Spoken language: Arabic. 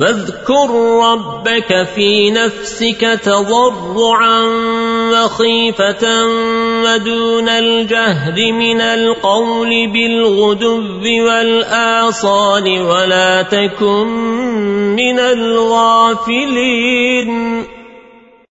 واذكر ربك في نفسك تضرعا وخيفة ودون الجهد من القول بالغدب والآصال ولا تكن من الغافلين